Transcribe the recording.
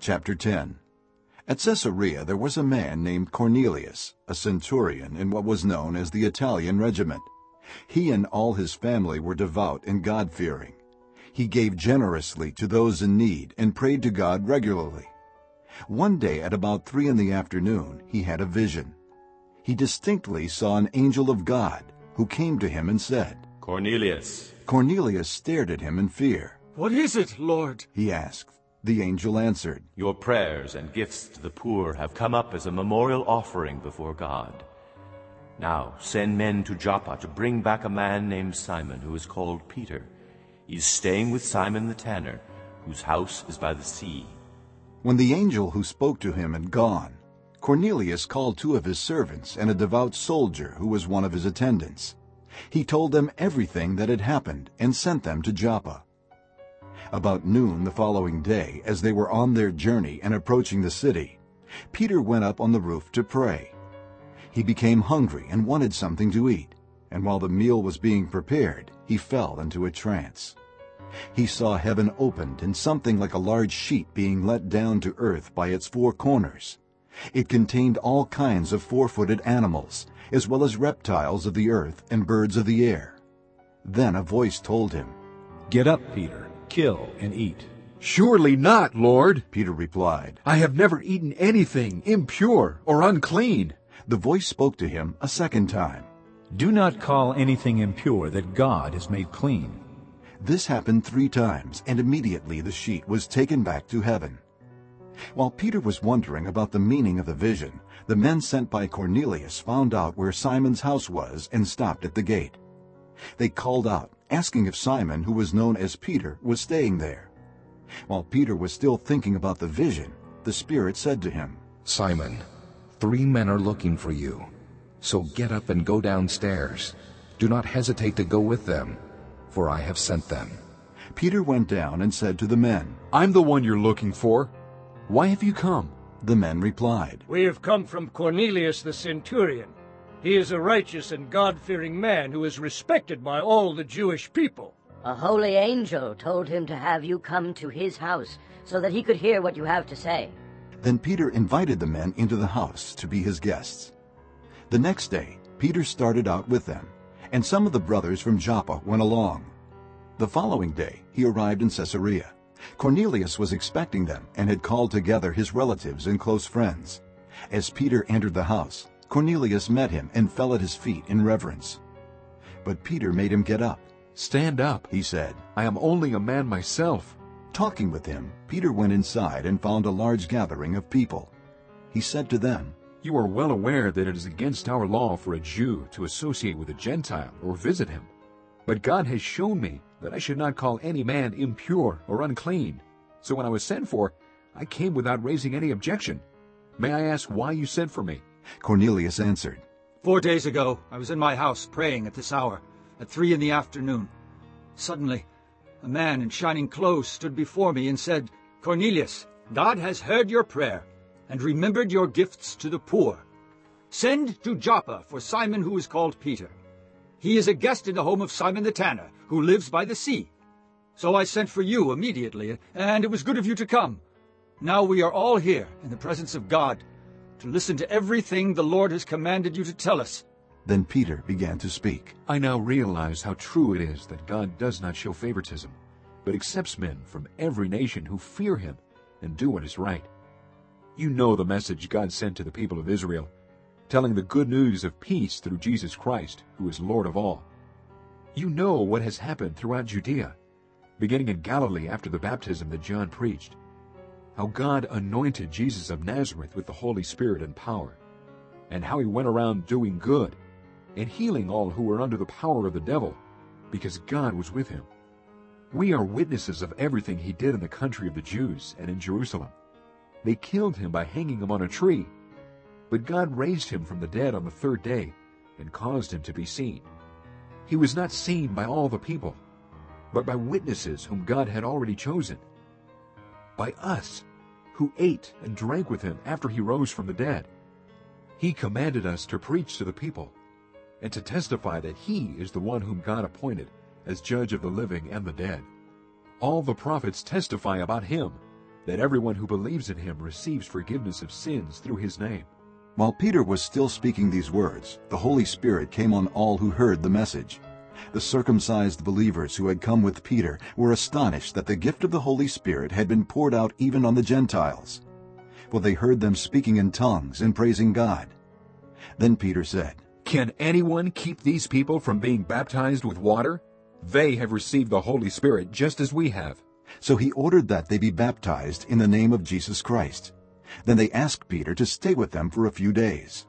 Chapter 10 At Caesarea there was a man named Cornelius, a centurion in what was known as the Italian regiment. He and all his family were devout and God-fearing. He gave generously to those in need and prayed to God regularly. One day at about three in the afternoon he had a vision. He distinctly saw an angel of God who came to him and said, Cornelius. Cornelius stared at him in fear. What is it, Lord? He asked. The angel answered, Your prayers and gifts to the poor have come up as a memorial offering before God. Now send men to Joppa to bring back a man named Simon who is called Peter. He is staying with Simon the tanner, whose house is by the sea. When the angel who spoke to him had gone, Cornelius called two of his servants and a devout soldier who was one of his attendants. He told them everything that had happened and sent them to Joppa. About noon the following day, as they were on their journey and approaching the city, Peter went up on the roof to pray. He became hungry and wanted something to eat, and while the meal was being prepared, he fell into a trance. He saw heaven opened and something like a large sheet being let down to earth by its four corners. It contained all kinds of four-footed animals, as well as reptiles of the earth and birds of the air. Then a voice told him, Get up, Peter, kill and eat. Surely not, Lord. Peter replied. I have never eaten anything impure or unclean. The voice spoke to him a second time. Do not call anything impure that God has made clean. This happened three times, and immediately the sheet was taken back to heaven. While Peter was wondering about the meaning of the vision, the men sent by Cornelius found out where Simon's house was and stopped at the gate. They called out, asking if Simon, who was known as Peter, was staying there. While Peter was still thinking about the vision, the Spirit said to him, Simon, three men are looking for you. So get up and go downstairs. Do not hesitate to go with them, for I have sent them. Peter went down and said to the men, I'm the one you're looking for. Why have you come? The men replied, We have come from Cornelius the centurion. He is a righteous and God-fearing man who is respected by all the Jewish people. A holy angel told him to have you come to his house so that he could hear what you have to say. Then Peter invited the men into the house to be his guests. The next day, Peter started out with them, and some of the brothers from Joppa went along. The following day, he arrived in Caesarea. Cornelius was expecting them and had called together his relatives and close friends. As Peter entered the house, Cornelius met him and fell at his feet in reverence. But Peter made him get up. Stand up. He said, I am only a man myself. Talking with him, Peter went inside and found a large gathering of people. He said to them, You are well aware that it is against our law for a Jew to associate with a Gentile or visit him. But God has shown me that I should not call any man impure or unclean. So when I was sent for, I came without raising any objection. May I ask why you sent for me? Cornelius answered, Four days ago, I was in my house praying at this hour, at three in the afternoon. Suddenly, a man in shining clothes stood before me and said, Cornelius, God has heard your prayer and remembered your gifts to the poor. Send to Joppa for Simon who is called Peter. He is a guest in the home of Simon the tanner, who lives by the sea. So I sent for you immediately, and it was good of you to come. Now we are all here in the presence of God to listen to everything the Lord has commanded you to tell us. Then Peter began to speak. I now realize how true it is that God does not show favoritism, but accepts men from every nation who fear him and do what is right. You know the message God sent to the people of Israel, telling the good news of peace through Jesus Christ, who is Lord of all. You know what has happened throughout Judea, beginning in Galilee after the baptism that John preached, how God anointed Jesus of Nazareth with the Holy Spirit and power, and how he went around doing good and healing all who were under the power of the devil, because God was with him. We are witnesses of everything he did in the country of the Jews and in Jerusalem. They killed him by hanging him on a tree, but God raised him from the dead on the third day and caused him to be seen. He was not seen by all the people, but by witnesses whom God had already chosen. By us, who ate and drank with him after he rose from the dead. He commanded us to preach to the people and to testify that he is the one whom God appointed as judge of the living and the dead. All the prophets testify about him that everyone who believes in him receives forgiveness of sins through his name. While Peter was still speaking these words, the Holy Spirit came on all who heard the message. The circumcised believers who had come with Peter were astonished that the gift of the Holy Spirit had been poured out even on the Gentiles. For they heard them speaking in tongues and praising God. Then Peter said, Can anyone keep these people from being baptized with water? They have received the Holy Spirit just as we have. So he ordered that they be baptized in the name of Jesus Christ. Then they asked Peter to stay with them for a few days.